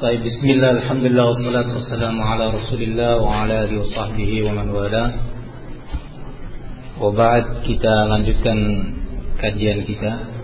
Baik, bismillah, alhamdulillah, wassalatu wassalamu ala rasulillah wa ala alihi wa sahbihi wa man wala. Wa ba'd lanjutkan kajian kita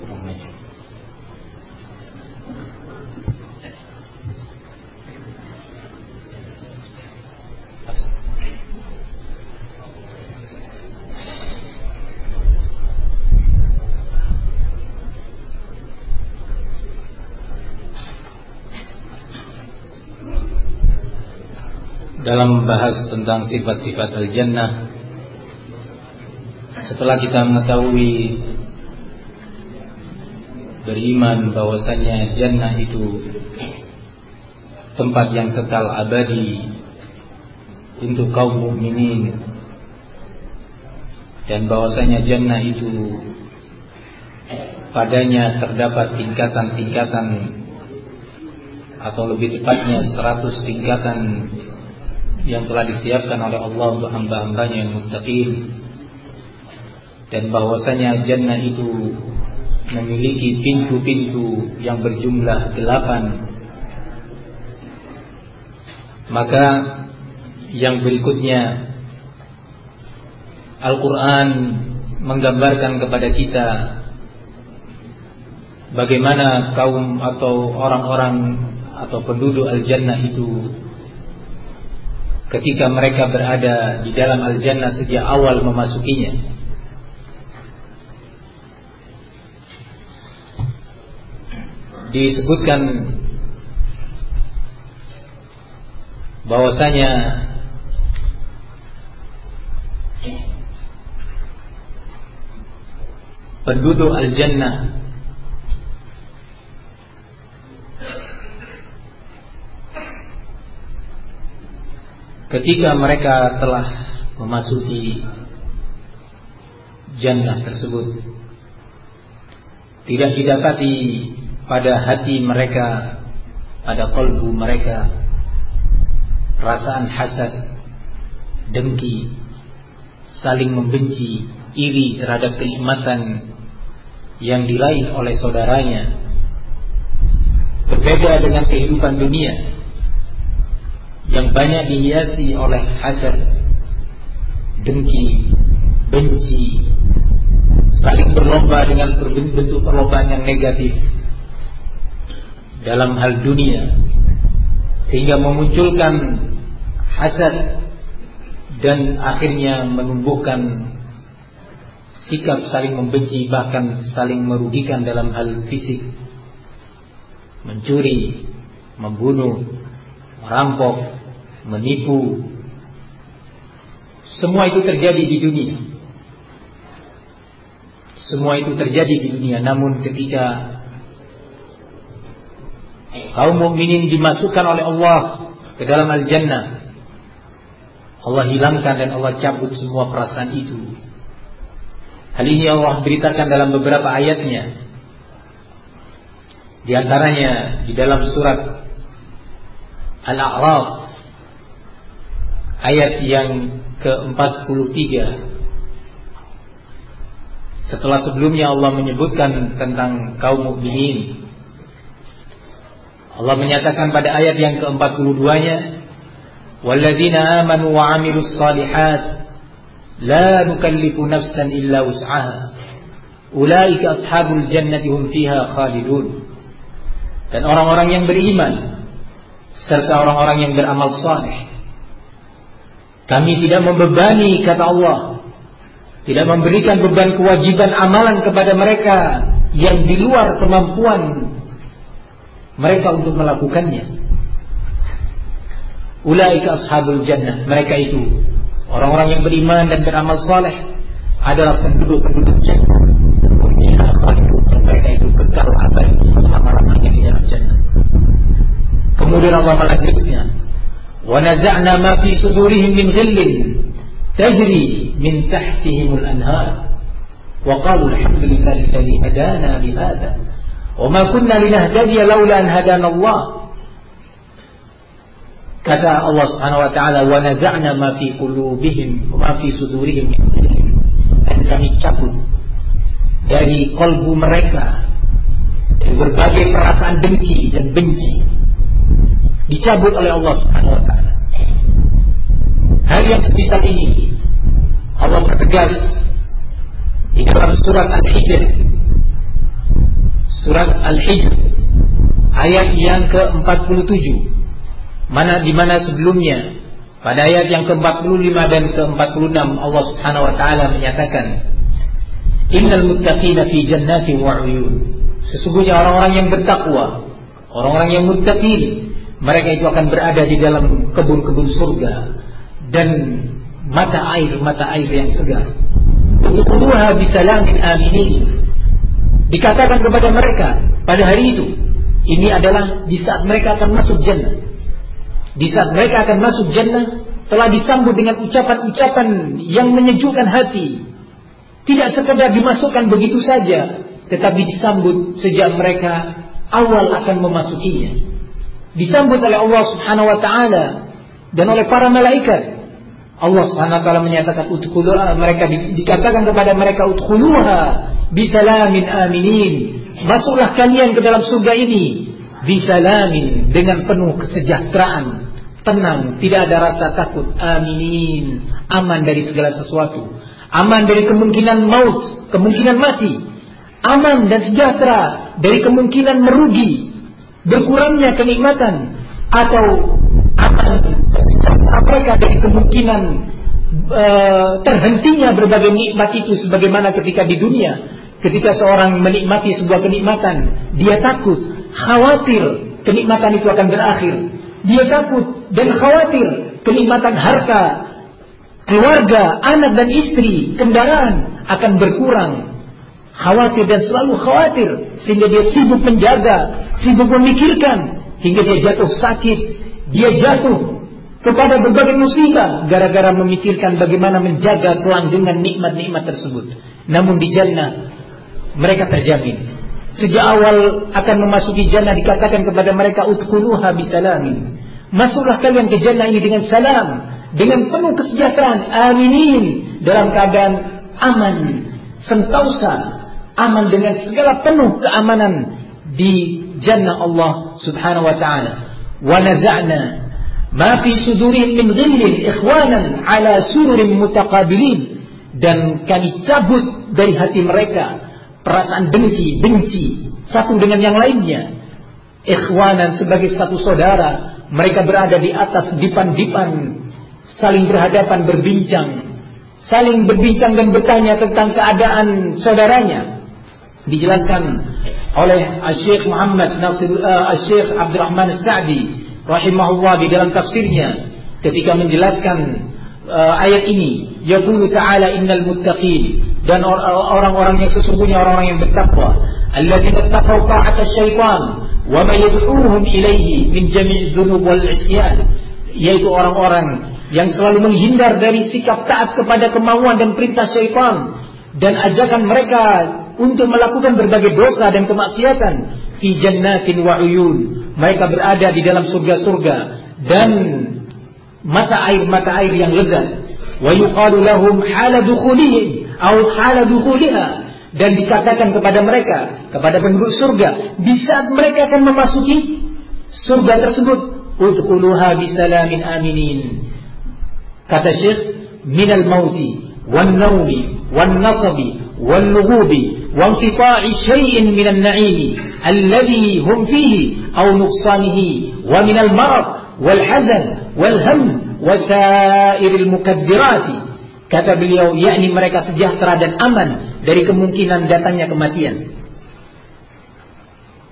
dalam membahas tentang sifat-sifat al-jannah. Setelah kita mengetahui beriman bahwasanya jannah itu tempat yang kekal abadi untuk kaum mukminin dan bahwasanya jannah itu padanya terdapat tingkatan-tingkatan atau lebih tepatnya seratus tingkatan yang telah disiapkan oleh Allah untuk hamba-hambanya yang muttaqin. Dan bahwasanya jannah itu memiliki pintu-pintu yang berjumlah delapan. Maka yang berikutnya Al-Quran menggambarkan kepada kita bagaimana kaum atau orang-orang atau penduduk al-jannah itu ketika mereka berada di dalam al-jannah sejak awal memasukinya. Disebutkan bahwasanya penduduk al-jannah ketika mereka telah memasuki jannah tersebut tidak didapati pada hati mereka pada kolbu mereka perasaan hasad dengki saling membenci iri terhadap kenikmatan yang diraih oleh saudaranya. Berbeda dengan kehidupan dunia yang banyak dihiasi oleh hasad, dengki, benci, saling berlomba dengan bentuk perlombaan yang negatif dalam hal dunia sehingga memunculkan hasad dan akhirnya menumbuhkan sikap saling membenci bahkan saling merugikan dalam hal fisik mencuri membunuh merampok menipu. Semua itu terjadi di dunia. Semua itu terjadi di dunia. Namun ketika kaum mukminin dimasukkan oleh Allah ke dalam al-jannah, Allah hilangkan dan Allah cabut semua perasaan itu. Hal ini Allah beritakan dalam beberapa ayatnya. Di antaranya di dalam surat Al-A'raf ayat yang ke-43. Setelah sebelumnya Allah menyebutkan tentang kaum mukminin Allah menyatakan pada ayat yang ke-42-nya walladzina amanu wa 'amilus salihat la nukallifu nafsan illa wus'aha ulaika ashabul jannati hum fiha khalidun. Dan orang-orang yang beriman serta orang-orang yang beramal saleh kami tidak membebani kata Allah. Tidak memberikan beban kewajiban amalan kepada mereka yang di luar kemampuan mereka untuk melakukannya. Ulaika ashabul jannah. Mereka itu orang-orang yang beriman dan beramal saleh adalah penduduk-penduduk jannah. Mereka itu kekal abadi selama-lamanya di dalam jannah. كبر الله على الدنيا ونزعنا ما في صدورهم من غل تجري من تحتهم الأنهار. وقالوا الحمد لله الذي هدانا لهذا. وما كنا لنهتدي لولا أن هدانا الله. كذا الله سبحانه وتعالى ونزعنا ما في قلوبهم وما في صدورهم من غل. Dan kami cabut dari kolbu mereka. Dari berbagai perasaan dengki dan benci. Dicabut oleh Allah Subhanahu wa taala. Hal yang sebisa ini Allah bertegas di dalam surat Al-Hijr. Surat Al-Hijr ayat yang ke-47. Mana di mana sebelumnya pada ayat yang ke-45 dan ke-46 Allah Subhanahu wa taala menyatakan Innal muttaqina fi jannati wa uyun. Sesungguhnya orang-orang yang bertakwa, orang-orang yang muttaqin, mereka itu akan berada di dalam kebun-kebun surga dan mata air mata air yang segar. Udkhuluha bisalamin aminin. Dikatakan kepada mereka pada hari itu, ini adalah di saat mereka akan masuk jannah. Di saat mereka akan masuk jannah telah disambut dengan ucapan-ucapan yang menyejukkan hati. Tidak sekedar dimasukkan begitu saja, tetapi disambut sejak mereka awal akan memasukinya. Disambut oleh Allah Subhanahu wa taala dan oleh para malaikat. Allah Subhanahu wa taala menyatakan udkhuluha mereka dikatakan kepada mereka udkhuluha bisalamin aminin. Masuklah kalian ke dalam surga ini bisalamin dengan penuh kesejahteraan, tenang, tidak ada rasa takut. Aminin, aman dari segala sesuatu. Aman dari kemungkinan maut, kemungkinan mati. Aman dan sejahtera dari kemungkinan merugi, berkurangnya kenikmatan atau aman mereka dari kemungkinan uh, terhentinya berbagai nikmat itu sebagaimana ketika di dunia ketika seorang menikmati sebuah kenikmatan dia takut khawatir kenikmatan itu akan berakhir dia takut dan khawatir kenikmatan harta keluarga, anak dan istri, kendaraan akan berkurang. Khawatir dan selalu khawatir. Sehingga dia sibuk menjaga, sibuk memikirkan. Hingga dia jatuh sakit, dia jatuh kepada berbagai musibah. Gara-gara memikirkan bagaimana menjaga kelanggengan nikmat-nikmat tersebut. Namun di jannah mereka terjamin. Sejak awal akan memasuki jannah dikatakan kepada mereka udkhuluha bisalamin. Masuklah kalian ke jannah ini dengan salam, dengan penuh kesejahteraan, aminin. Dalam keadaan aman, sentausa, aman dengan segala penuh keamanan di jannah Allah Subhanahu wa taala. Wa naza'na ma fi sudurihim min ghillin ikhwanan ala sururin mutaqabilin dan kami cabut dari hati mereka perasaan dengki, benci satu dengan yang lainnya. Ikhwanan sebagai satu saudara, mereka berada di atas dipan-dipan saling berhadapan berbincang, saling berbincang dan bertanya tentang keadaan saudaranya. Dijelaskan oleh Syekh Muhammad Nasir uh, Syekh Abdurrahman Sa'di rahimahullah di dalam tafsirnya ketika menjelaskan uh, ayat ini, yaqulu ta'ala innal muttaqin dan orang-orang yang sesungguhnya orang-orang yang bertakwa, alladzina taqaw ta'ata syaitan wa ma yad'uhum ilaihi min jami' dzunub wal isyan yaitu orang-orang yang selalu menghindar dari sikap taat kepada kemauan dan perintah syaitan dan ajakan mereka untuk melakukan berbagai dosa dan kemaksiatan fi jannatin wa uyun. Mereka berada di dalam surga-surga dan mata air-mata air yang lezat. Wa yuqalu lahum hala dukhulihim atau hala dukhuliha dan dikatakan kepada mereka kepada penduduk surga di saat mereka akan memasuki surga tersebut udkhuluha bisalamin aminin. Kata Syekh, minal mauti wan naumi wan nasabi wal lughubi alladhi hum fihi aw nuqsanihi wa minal marad wal hazan wal ham wa sa'iril mukaddirati kata beliau yakni mereka sejahtera dan aman dari kemungkinan datangnya kematian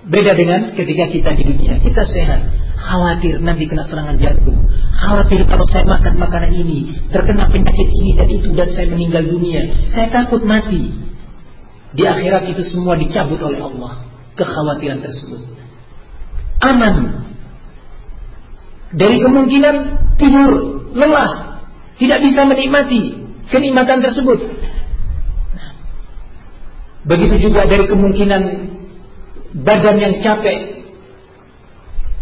beda dengan ketika kita di dunia kita sehat Khawatir nanti kena serangan jantung. Khawatir kalau saya makan makanan ini, terkena penyakit ini dan itu dan saya meninggal dunia. Saya takut mati. Di akhirat itu semua dicabut oleh Allah. Kekhawatiran tersebut. Aman. Dari kemungkinan tidur, lelah, tidak bisa menikmati kenikmatan tersebut. Begitu juga dari kemungkinan badan yang capek,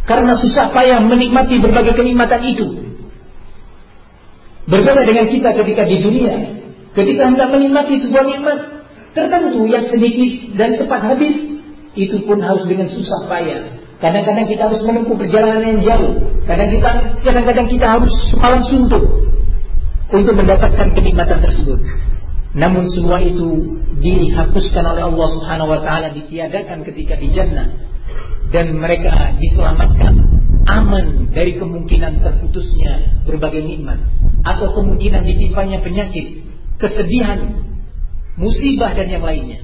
karena susah payah menikmati berbagai kenikmatan itu. Berbeda dengan kita ketika di dunia. Ketika hendak menikmati sebuah nikmat tertentu yang sedikit dan cepat habis. Itu pun harus dengan susah payah. Kadang-kadang kita harus menempuh perjalanan yang jauh. Kadang-kadang kadang-kadang kita harus semalam suntuk untuk mendapatkan kenikmatan tersebut. Namun semua itu dihapuskan oleh Allah Subhanahu wa taala, ditiadakan ketika di jannah dan mereka diselamatkan aman dari kemungkinan terputusnya berbagai nikmat atau kemungkinan ditimpanya penyakit, kesedihan, musibah dan yang lainnya.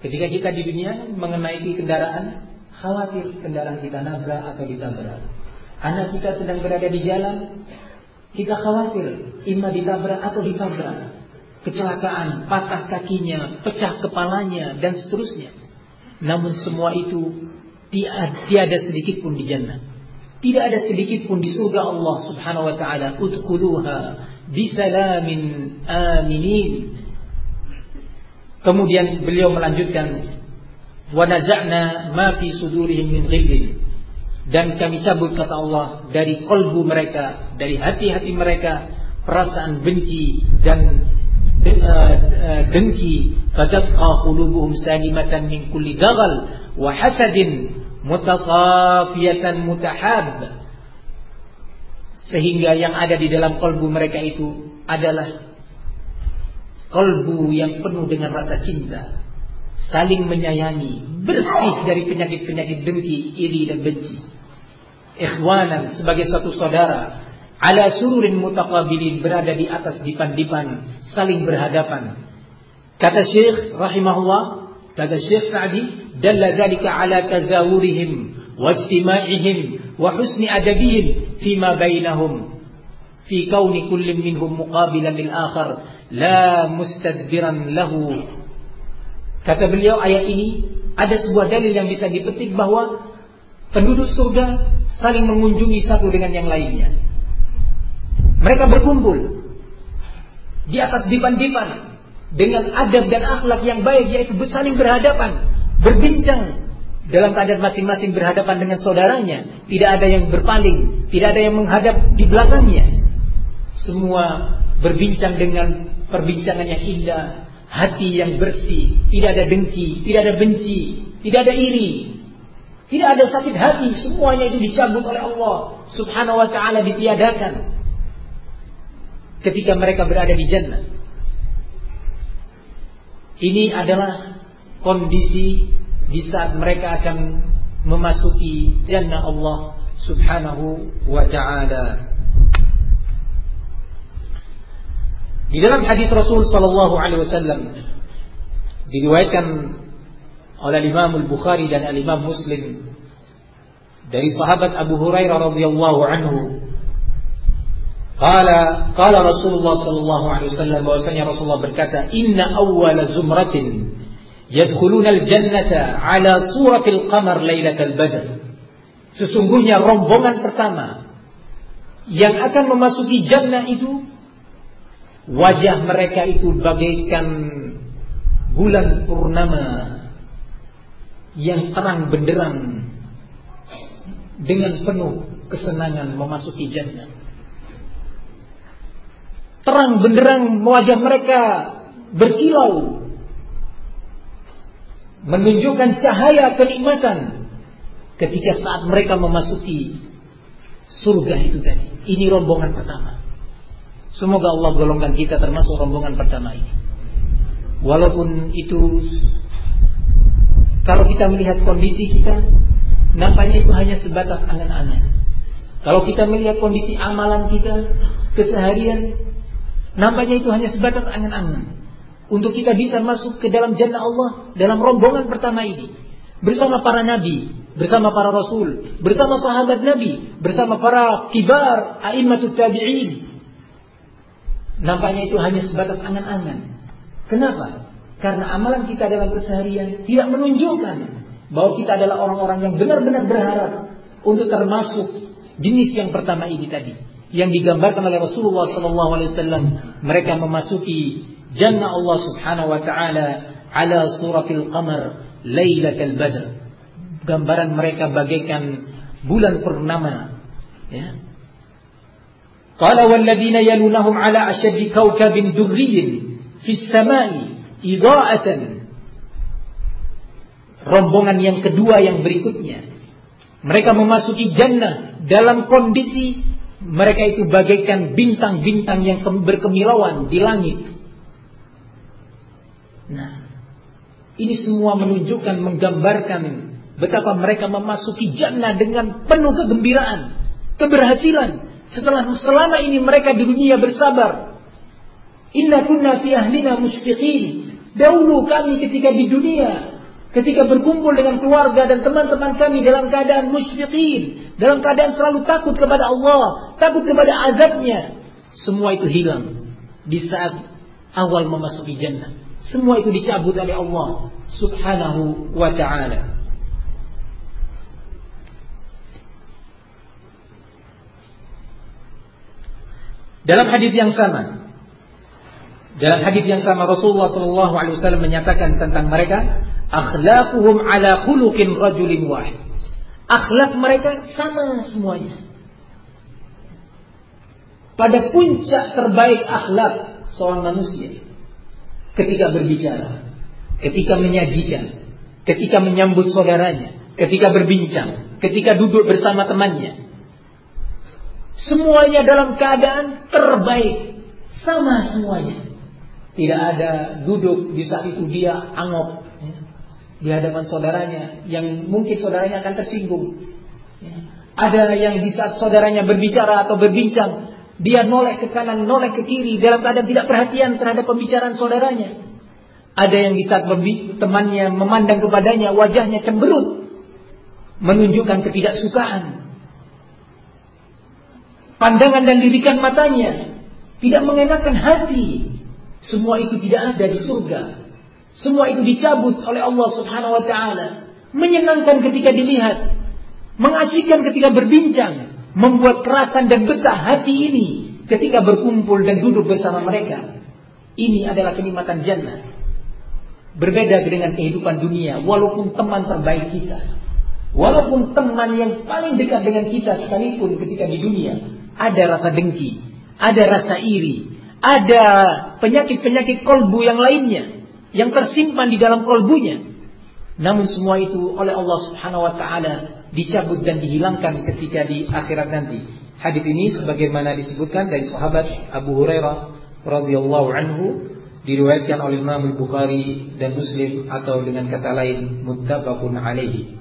Ketika kita di dunia mengenai kendaraan, khawatir kendaraan kita nabrak atau ditabrak. Anak kita sedang berada di jalan, kita khawatir imma ditabrak atau ditabrak. Kecelakaan, patah kakinya, pecah kepalanya dan seterusnya. Namun semua itu tiada sedikit pun di jannah. Tidak ada sedikit pun di surga Allah Subhanahu wa taala. Udkhuluha bisalamin aminin. Kemudian beliau melanjutkan wa ma fi sudurihim min ghillin dan kami cabut kata Allah dari kolbu mereka, dari hati-hati mereka perasaan benci dan uh, dengki. Fatabqa qulubuhum salimatan min kulli daghal wa hasadin mutasafiyatan mutahab sehingga yang ada di dalam kolbu mereka itu adalah Kolbu yang penuh dengan rasa cinta. Saling menyayangi Bersih dari penyakit-penyakit dengki, iri dan benci. Ikhwanan sebagai satu saudara Ala sururin mutaqabilin Berada di atas dipan-dipan Saling berhadapan. Kata Syekh rahimahullah Kata Syekh Sa'di Dalla dhalika ala tazawurihim Wajtima'ihim Wa husni adabihim Fima bainahum Fi kauni kullin minhum muqabilan lil akhar la mustadbiran lahu. Kata beliau ayat ini ada sebuah dalil yang bisa dipetik bahwa penduduk surga saling mengunjungi satu dengan yang lainnya. Mereka berkumpul di atas dipan-dipan dengan adab dan akhlak yang baik yaitu saling berhadapan, berbincang dalam keadaan masing-masing berhadapan dengan saudaranya, tidak ada yang berpaling, tidak ada yang menghadap di belakangnya. Semua berbincang dengan perbincangan yang indah, hati yang bersih, tidak ada dengki, tidak ada benci, tidak ada iri, tidak ada sakit hati, semuanya itu dicabut oleh Allah Subhanahu wa taala ditiadakan ketika mereka berada di jannah. Ini adalah kondisi di saat mereka akan memasuki jannah Allah Subhanahu wa taala. Di dalam hadis Rasul sallallahu alaihi wasallam diriwayatkan oleh Imam Al-Bukhari dan Al-Imam Muslim dari sahabat Abu Hurairah radhiyallahu anhu Qala qala Rasulullah sallallahu alaihi wasallam bahwasanya Rasulullah berkata inna awwala zumratin yadkhuluna al-jannata ala suratil qamar lailatal badr Sesungguhnya rombongan pertama yang akan memasuki jannah itu Wajah mereka itu bagaikan bulan purnama yang terang benderang dengan penuh kesenangan memasuki jannah. Terang benderang wajah mereka berkilau menunjukkan cahaya kenikmatan ketika saat mereka memasuki surga itu tadi. Ini rombongan pertama. Semoga Allah golongkan kita termasuk rombongan pertama ini. Walaupun itu kalau kita melihat kondisi kita nampaknya itu hanya sebatas angan-angan. Kalau kita melihat kondisi amalan kita keseharian nampaknya itu hanya sebatas angan-angan. Untuk kita bisa masuk ke dalam jannah Allah dalam rombongan pertama ini bersama para nabi, bersama para rasul, bersama sahabat nabi, bersama para kibar a'immatut tabi'in, Nampaknya itu hanya sebatas angan-angan. Kenapa? Karena amalan kita dalam keseharian tidak menunjukkan bahwa kita adalah orang-orang yang benar-benar berharap untuk termasuk jenis yang pertama ini tadi yang digambarkan oleh Rasulullah wasallam mereka memasuki Jannah Allah Subhanahu wa taala ala suratil qamar lailatul badr. Gambaran mereka bagaikan bulan purnama. Ya. Qala walladzina yalunahum ala asyaddi kawkabin durriyin fis samai idaatan. Rombongan yang kedua yang berikutnya. Mereka memasuki jannah dalam kondisi mereka itu bagaikan bintang-bintang yang berkemilauan di langit. Nah, ini semua menunjukkan, menggambarkan betapa mereka memasuki jannah dengan penuh kegembiraan, keberhasilan. Setelah selama ini mereka di dunia bersabar. Inna kunna fi ahlina musfiqin. Dahulu kami ketika di dunia ketika berkumpul dengan keluarga dan teman-teman kami dalam keadaan musfiqin, dalam keadaan selalu takut kepada Allah, takut kepada azabnya. Semua itu hilang di saat awal memasuki jannah. Semua itu dicabut oleh Allah Subhanahu wa taala. Dalam hadis yang sama, dalam hadis yang sama Rasulullah Shallallahu Alaihi Wasallam menyatakan tentang mereka, akhlaquhum ala khuluqin rajulin wahid. Akhlak mereka sama semuanya. Pada puncak terbaik akhlak seorang manusia ketika berbicara, ketika menyajikan, ketika menyambut saudaranya, ketika berbincang, ketika duduk bersama temannya. Semuanya dalam keadaan terbaik, sama semuanya. Tidak ada duduk di saat itu dia angop di hadapan saudaranya yang mungkin saudaranya akan tersinggung. Ya. Ada yang di saat saudaranya berbicara atau berbincang, dia nolek ke kanan, nolek ke kiri dalam keadaan tidak perhatian terhadap pembicaraan saudaranya. Ada yang di saat temannya memandang kepadanya, wajahnya cemberut, menunjukkan ketidaksukaan. Pandangan dan lirikan matanya tidak mengenakan hati. Semua itu tidak ada di surga. Semua itu dicabut oleh Allah Subhanahu wa taala. Menyenangkan ketika dilihat, mengasihkan ketika berbincang, membuat kerasan dan betah hati ini ketika berkumpul dan duduk bersama mereka. Ini adalah kenikmatan jannah. Berbeda dengan kehidupan dunia, walaupun teman terbaik kita, walaupun teman yang paling dekat dengan kita sekalipun ketika di dunia, ada rasa dengki, ada rasa iri, ada penyakit-penyakit kolbu yang lainnya yang tersimpan di dalam kolbunya. Namun semua itu oleh Allah Subhanahu wa taala dicabut dan dihilangkan ketika di akhirat nanti. Hadis ini sebagaimana disebutkan dari sahabat Abu Hurairah radhiyallahu anhu diriwayatkan oleh Imam Bukhari dan Muslim atau dengan kata lain muttafaqun alaihi.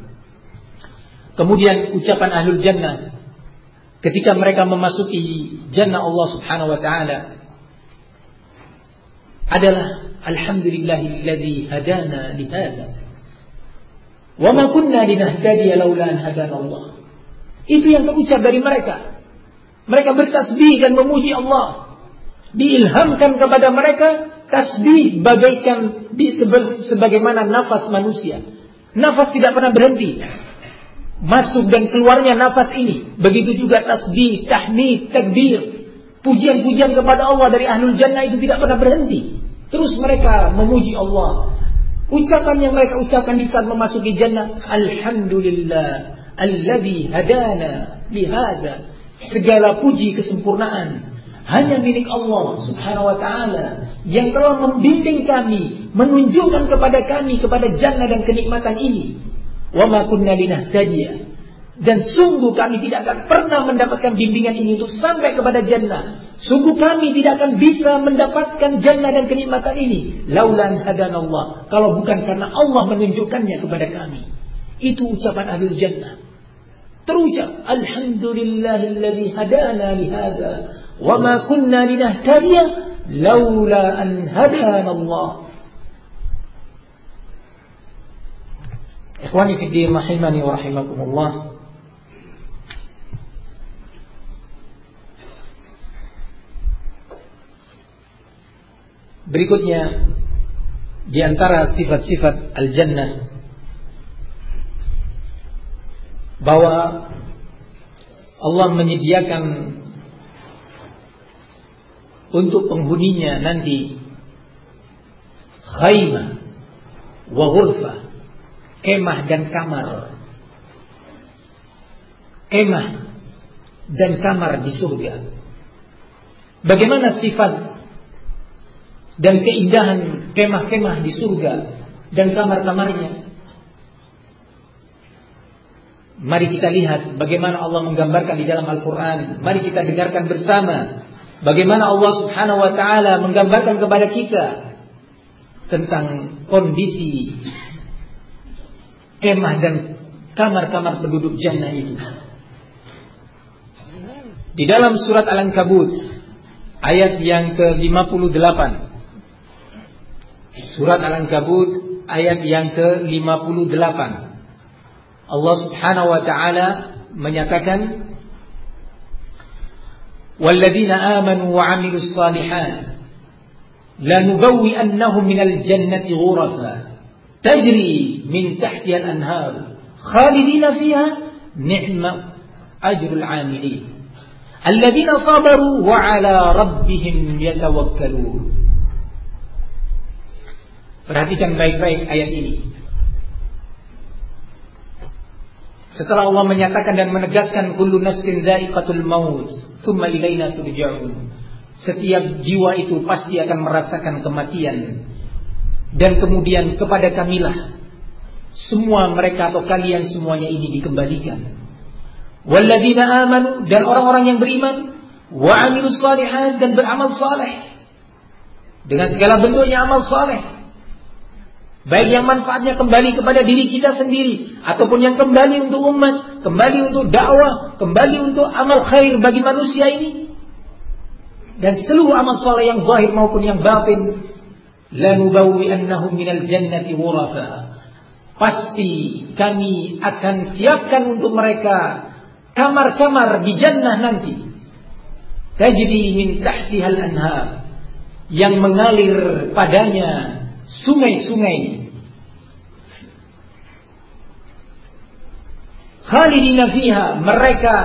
Kemudian ucapan ahlul jannah ketika mereka memasuki jannah Allah Subhanahu wa taala adalah Alhamdulillahilladzi hadana lihada. Wa ma kunna linahtadiya laula an Allah. Itu yang terucap dari mereka. Mereka bertasbih dan memuji Allah. Diilhamkan kepada mereka tasbih bagaikan di sebagaimana nafas manusia. Nafas tidak pernah berhenti. Masuk dan keluarnya nafas ini. Begitu juga tasbih, tahmid, takbir. Pujian-pujian kepada Allah dari ahlul jannah itu tidak pernah berhenti. Terus mereka memuji Allah. Ucapan yang mereka ucapkan di saat memasuki jannah, Alhamdulillah, alladhi hadana lihada. Segala puji kesempurnaan hanya milik Allah Subhanahu wa taala yang telah membimbing kami, menunjukkan kepada kami kepada jannah dan kenikmatan ini. Wa ma kunna linahtadiya. Dan sungguh kami tidak akan pernah mendapatkan bimbingan ini untuk sampai kepada jannah Sungguh kami tidak akan bisa mendapatkan jannah dan kenikmatan ini. Laulan hadanallah. Kalau bukan karena Allah menunjukkannya kepada kami. Itu ucapan ahli jannah. Terucap. Alhamdulillahilladzi hadana lihada. Wa ma kunna linahtadiya. Laula an hadanallah. Ikhwani fi din rahimani wa rahimakumullah. Berikutnya di antara sifat-sifat al-jannah bahwa Allah menyediakan untuk penghuninya nanti khaymah wa kemah dan kamar. Kemah dan kamar di surga. Bagaimana sifat dan keindahan kemah-kemah di surga dan kamar-kamarnya. Mari kita lihat bagaimana Allah menggambarkan di dalam Al-Quran. Mari kita dengarkan bersama bagaimana Allah Subhanahu wa Ta'ala menggambarkan kepada kita tentang kondisi kemah dan kamar-kamar penduduk jannah itu. Di dalam surat Al-Ankabut ayat yang ke-58. Surat Al-Ankabut ayat yang ke-58. Allah Subhanahu wa taala menyatakan Walladzina amanu wa 'amilus salihat lanubawwi'annahum minal jannati ghurafa tajri min tahtiha al-anhar khalidina fiha ni'ma ajrul 'amilin alladzina sabaru wa 'ala rabbihim yatawakkalun Perhatikan baik-baik ayat ini Setelah Allah menyatakan dan menegaskan kullu nafsin dha'iqatul maut, thumma ilaina turja'un. Setiap jiwa itu pasti akan merasakan kematian. Dan kemudian kepada kamilah semua mereka atau kalian semuanya ini dikembalikan. Walladzina amanu dan orang-orang yang beriman wa amilus dan beramal saleh. Dengan segala bentuknya amal saleh. Baik yang manfaatnya kembali kepada diri kita sendiri ataupun yang kembali untuk umat, kembali untuk dakwah, kembali untuk amal khair bagi manusia ini. Dan seluruh amal soleh yang zahir maupun yang batin, annahum minal jannati wurafa. Pasti kami akan siapkan untuk mereka kamar-kamar di jannah nanti. Tajri min tahtihal anhar yang mengalir padanya sungai-sungai. Khalidina fiha mereka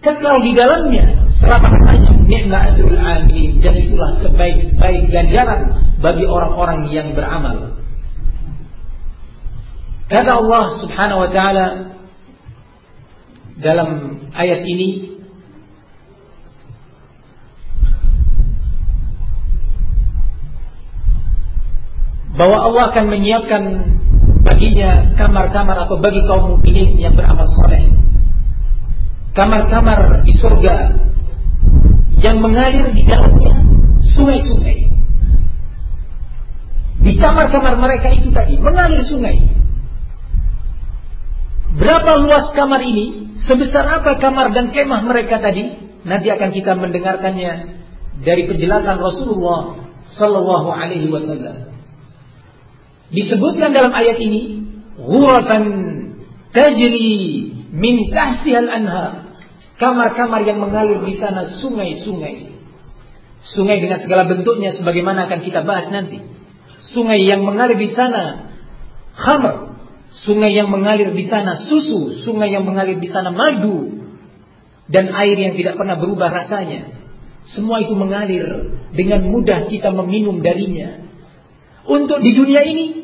kekal di dalamnya nikmat ajrul amilin dan itulah sebaik-baik ganjaran bagi orang-orang yang beramal. Kata Allah Subhanahu wa taala dalam ayat ini bahwa Allah akan menyiapkan baginya kamar-kamar atau bagi kaum mukminin yang beramal soleh. Kamar-kamar di surga yang mengalir di dalamnya sungai-sungai. Di kamar-kamar mereka itu tadi mengalir sungai. Berapa luas kamar ini? Sebesar apa kamar dan kemah mereka tadi? Nanti akan kita mendengarkannya dari penjelasan Rasulullah Sallallahu Alaihi Wasallam disebutkan dalam ayat ini ghurafan tajri min tahtihal anhar kamar-kamar yang mengalir di sana sungai-sungai. Sungai dengan segala bentuknya sebagaimana akan kita bahas nanti. Sungai yang mengalir di sana khamr. Sungai yang mengalir di sana susu. Sungai yang mengalir di sana madu. Dan air yang tidak pernah berubah rasanya. Semua itu mengalir dengan mudah kita meminum darinya. Untuk di dunia ini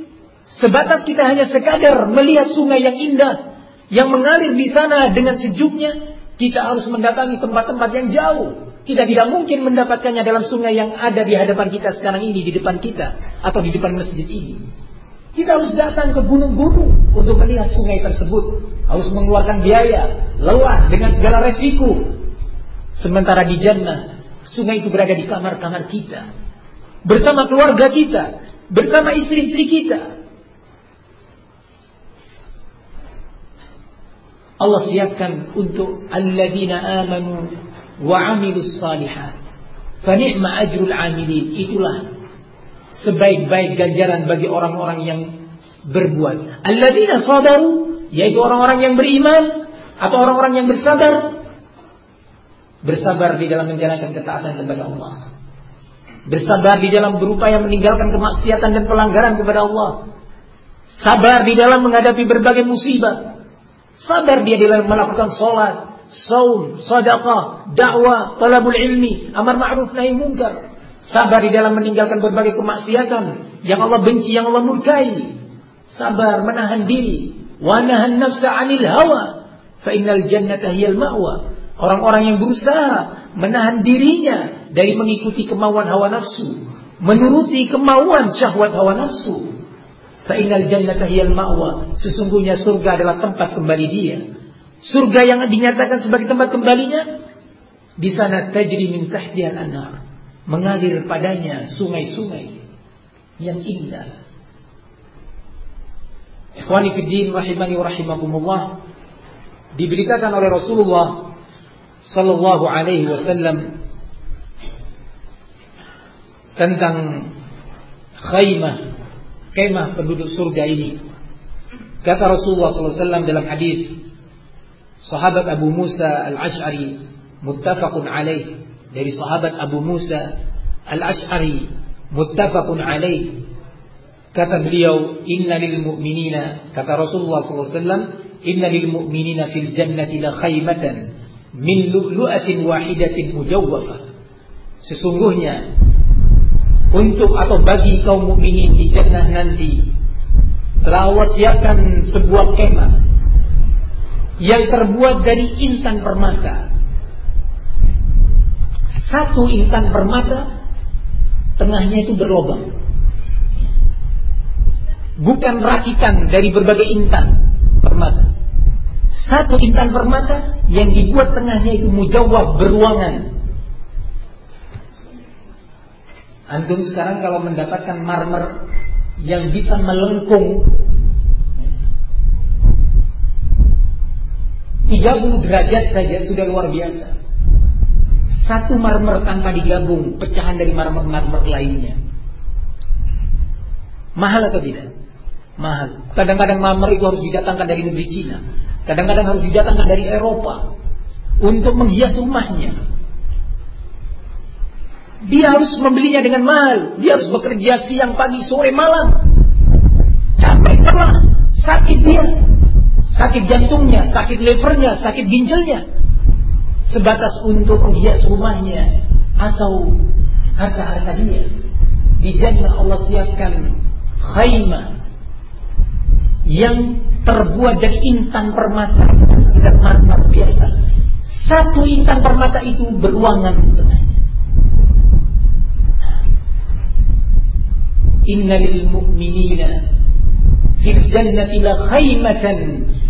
Sebatas kita hanya sekadar melihat sungai yang indah yang mengalir di sana dengan sejuknya, kita harus mendatangi tempat-tempat yang jauh. Kita tidak mungkin mendapatkannya dalam sungai yang ada di hadapan kita sekarang ini, di depan kita, atau di depan masjid ini. Kita harus datang ke gunung-gunung untuk melihat sungai tersebut. Harus mengeluarkan biaya, lelah dengan segala resiko. Sementara di jannah, sungai itu berada di kamar-kamar kita. Bersama keluarga kita, bersama istri-istri kita, Allah siapkan untuk alladzina amanu wa amilus salihat. Fa ni'ma ajrul amilin. Itulah sebaik-baik ganjaran bagi orang-orang yang berbuat. Alladzina sabaru yaitu orang-orang yang beriman atau orang-orang yang bersabar bersabar di dalam menjalankan ketaatan kepada Allah. Bersabar di dalam berupaya meninggalkan kemaksiatan dan pelanggaran kepada Allah. Sabar di dalam menghadapi berbagai musibah. Sabar dia dalam melakukan sholat, saum, sadaqah, dakwah, talabul ilmi, amar ma'ruf nahi munkar. Sabar di dalam meninggalkan berbagai kemaksiatan yang Allah benci, yang Allah murkai. Sabar menahan diri, wa nahan nafsa 'anil hawa, fa innal jannata hiyal ma'wa. Orang-orang yang berusaha menahan dirinya dari mengikuti kemauan hawa nafsu, menuruti kemauan syahwat hawa nafsu, Fa'inal jannata hiyal ma'wa. Sesungguhnya surga adalah tempat kembali dia. surga yang dinyatakan sebagai tempat kembalinya, di sana tajri min tahtiha anhar, mengalir padanya sungai-sungai yang indah. Ikhwani fi din rahimani wa rahimakumullah diberitakan oleh Rasulullah sallallahu alaihi wasallam tentang khaymah kemah penduduk surga ini. Kata Rasulullah wasallam dalam hadis sahabat Abu Musa Al-Asy'ari muttafaqun alaih dari sahabat Abu Musa Al-Asy'ari muttafaqun alaih kata beliau inna lil mu'minina kata Rasulullah wasallam inna lil mu'minina fil jannati la khaymatan min lu'lu'atin wahidatin mujawwafa sesungguhnya untuk atau bagi kaum mukminin di jannah nanti telah Allah siapkan sebuah kemah yang terbuat dari intan permata. Satu intan permata tengahnya itu berlobang. Bukan rakitan dari berbagai intan permata. Satu intan permata yang dibuat tengahnya itu mujawab beruangan Antum sekarang kalau mendapatkan marmer yang bisa melengkung 30 derajat saja sudah luar biasa. Satu marmer tanpa digabung, pecahan dari marmer-marmer lainnya. Mahal atau tidak? Mahal. Kadang-kadang marmer itu harus didatangkan dari negeri Cina. Kadang-kadang harus didatangkan dari Eropa untuk menghias rumahnya. Dia harus membelinya dengan mahal. Dia harus bekerja siang, pagi, sore, malam. Capek lelah, sakit dia. Sakit jantungnya, sakit levernya, sakit ginjalnya. Sebatas untuk menghias rumahnya atau harta-harta dia. Di Allah siapkan khaymah yang terbuat dari intan permata, sekedar marmer biasa. Satu intan permata itu beruangan inna lil mu'minina fil la khaymatan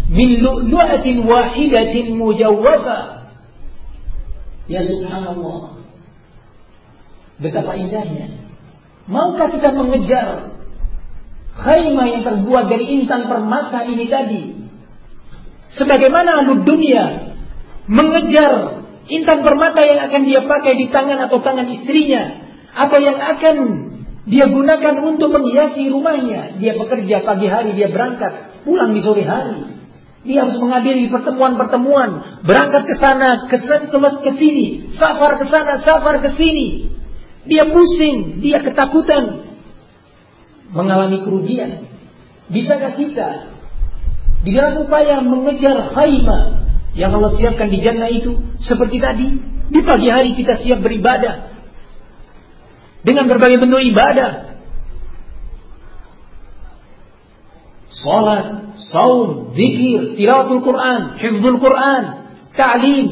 min lu'lu'atin wahidatin mujawwafa ya subhanallah. Betapa indahnya. Maukah kita mengejar khaymah yang terbuat dari intan permata ini tadi? Sebagaimana ahlu dunia mengejar intan permata yang akan dia pakai di tangan atau tangan istrinya atau yang akan dia gunakan untuk menghiasi rumahnya. Dia bekerja pagi hari, dia berangkat, pulang di sore hari. Dia harus menghadiri pertemuan-pertemuan, berangkat ke sana, ke ke sini, safar ke sana, safar ke sini. Dia pusing, dia ketakutan, mengalami kerugian. Bisakah kita di dalam upaya mengejar khaymah yang Allah siapkan di jannah itu seperti tadi, di pagi hari kita siap beribadah, dengan berbagai bentuk ibadah. Salat, saum, zikir, tilawatul Quran, hifdzul Quran, ta'lim,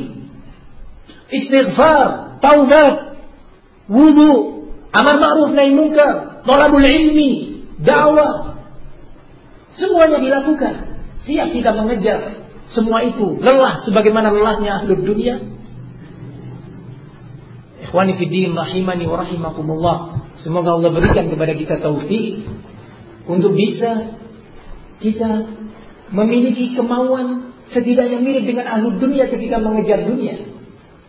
istighfar, taubat, wudu, amar ma'ruf nahi munkar, talabul ilmi, dakwah. Semuanya dilakukan. Siap kita mengejar semua itu. Lelah sebagaimana lelahnya ahli dunia Ikhwani fiddin rahimani wa rahimakumullah. Semoga Allah berikan kepada kita taufik untuk bisa kita memiliki kemauan setidaknya mirip dengan ahli dunia ketika mengejar dunia.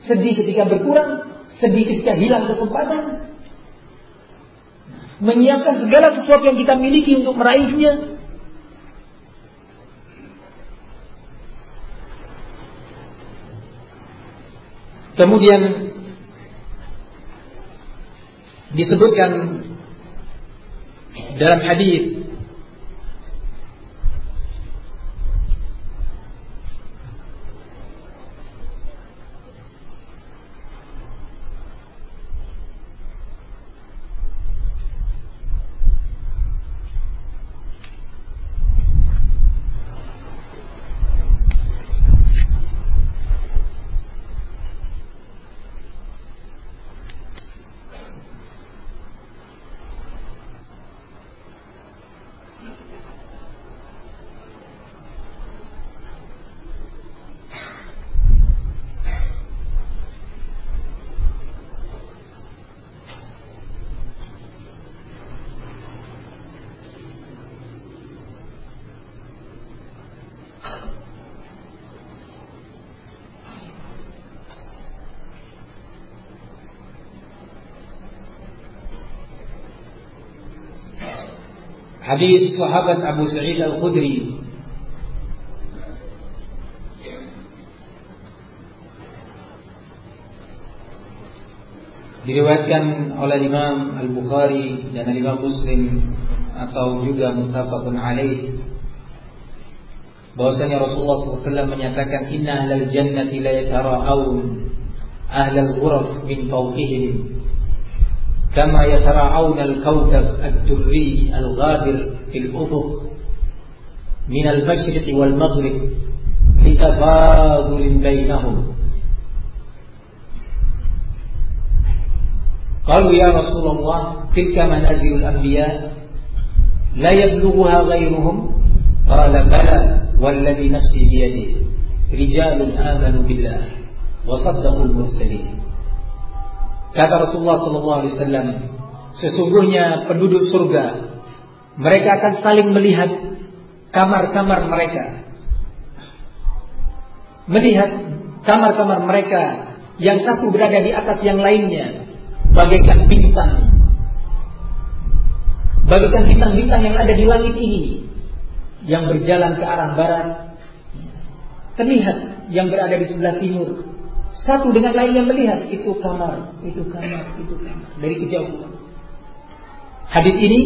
Sedih ketika berkurang, sedih ketika hilang kesempatan. Menyiapkan segala sesuatu yang kita miliki untuk meraihnya. Kemudian disebutkan dalam hadis Hadis sahabat Abu Sa'id Al-Khudri. Diriwayatkan oleh Imam Al-Bukhari dan Imam Muslim atau juga muttafaqun alaih. Bahwasanya Rasulullah SAW menyatakan inna ahlal jannati la yatara'un ahlal ghuraf min fawqihim yatara'un al-kawkab ad-durri al-ghadir fil ufuq min al-mashriq wal maghrib litafadul bainahum قالوا يا رسول الله تلك منازل الأنبياء؟ لا يبلغها غيرهم؟ قال بلى والذي نفسي بيده رجال آمنوا بالله وصدقوا المرسلين. Kata Rasulullah sallallahu alaihi wasallam sesungguhnya penduduk surga mereka akan saling melihat kamar-kamar mereka. Melihat kamar-kamar mereka yang satu berada di atas yang lainnya bagaikan bintang. Bagaikan bintang-bintang yang ada di langit ini yang berjalan ke arah barat. Terlihat yang berada di sebelah timur satu dengan lainnya melihat itu kamar itu kamar itu kamar dari kejauhan hadis ini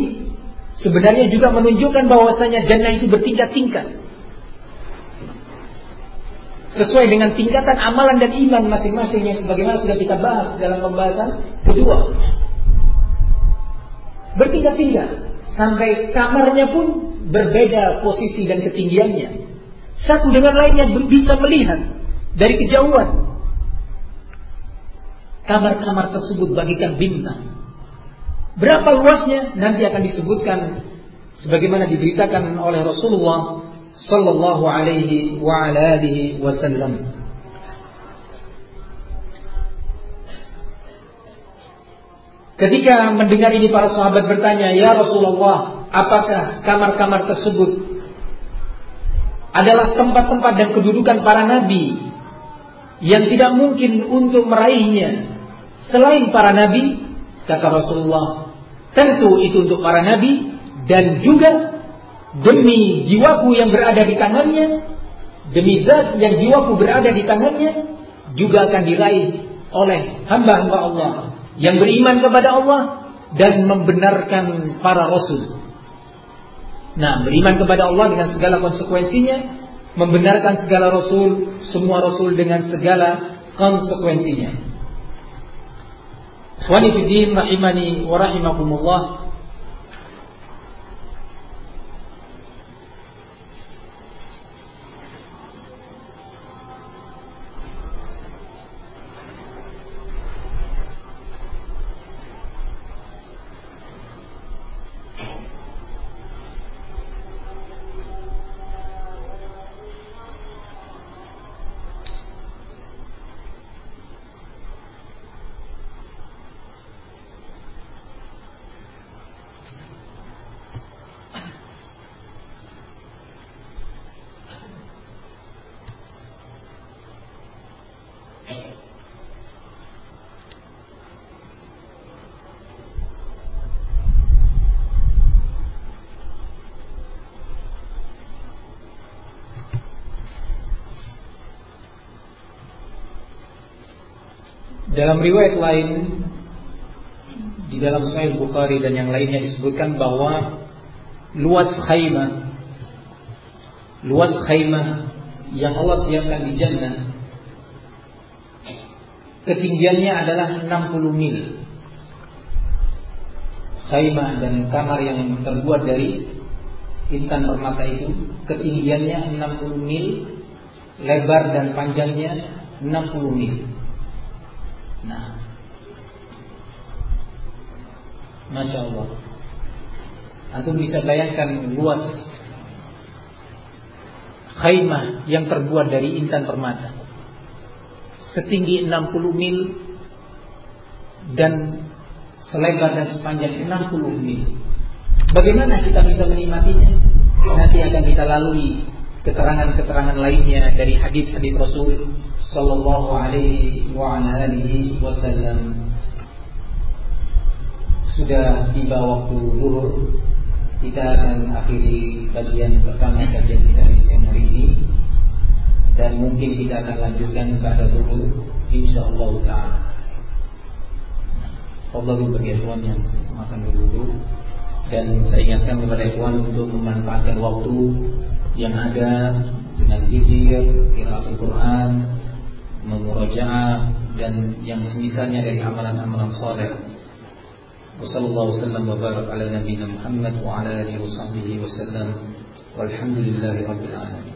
sebenarnya juga menunjukkan bahwasanya jannah itu bertingkat-tingkat sesuai dengan tingkatan amalan dan iman masing-masing yang sebagaimana sudah kita bahas dalam pembahasan kedua. Bertingkat-tingkat sampai kamarnya pun berbeda posisi dan ketinggiannya. Satu dengan lainnya bisa melihat dari kejauhan. Kamar-kamar tersebut bagikan bintang. Berapa luasnya nanti akan disebutkan sebagaimana diberitakan oleh Rasulullah sallallahu alaihi wa ala alihi wasallam. Ketika mendengar ini para sahabat bertanya, "Ya Rasulullah, apakah kamar-kamar tersebut adalah tempat-tempat dan kedudukan para nabi yang tidak mungkin untuk meraihnya selain para nabi?" Kata Rasulullah, "Tentu itu untuk para nabi dan juga demi jiwaku yang berada di tangannya, demi zat yang jiwaku berada di tangannya, juga akan diraih oleh hamba-hamba Allah yang beriman kepada Allah dan membenarkan para rasul. Nah, beriman kepada Allah dengan segala konsekuensinya, membenarkan segala rasul, semua rasul dengan segala konsekuensinya. Wani rahimani wa rahimakumullah. Dalam riwayat lain di dalam Sahih Bukhari dan yang lainnya disebutkan bahwa luas khaymah luas khaymah yang Allah siapkan di jannah ketinggiannya adalah 60 mil. Khaymah dan kamar yang terbuat dari intan permata itu ketinggiannya 60 mil, lebar dan panjangnya 60 mil. Nah, Masya Allah. Antum bisa bayangkan luas khaymah yang terbuat dari intan permata. Setinggi 60 mil dan selebar dan sepanjang 60 mil. Bagaimana kita bisa menikmatinya? Nanti akan kita lalui keterangan-keterangan lainnya dari hadis-hadis Rasul sallallahu alaihi wa ala alihi wasallam. Sudah tiba waktu zuhur kita akan akhiri bagian pertama kajian kita di siang hari ini. Dan mungkin kita akan lanjutkan pada dulu insyaallah taala. Fadlu bagi ikhwan yang makan dulu. Dan saya ingatkan kepada ikhwan untuk memanfaatkan waktu yang ada dengan zikir, qiraatul Quran, memurajaah dan yang semisalnya dari amalan-amalan saleh. Wassallallahu wasallam wa barak ala nabiyyina Muhammad wa ala alihi wa sahbihi wasallam. Walhamdulillahirabbil alamin.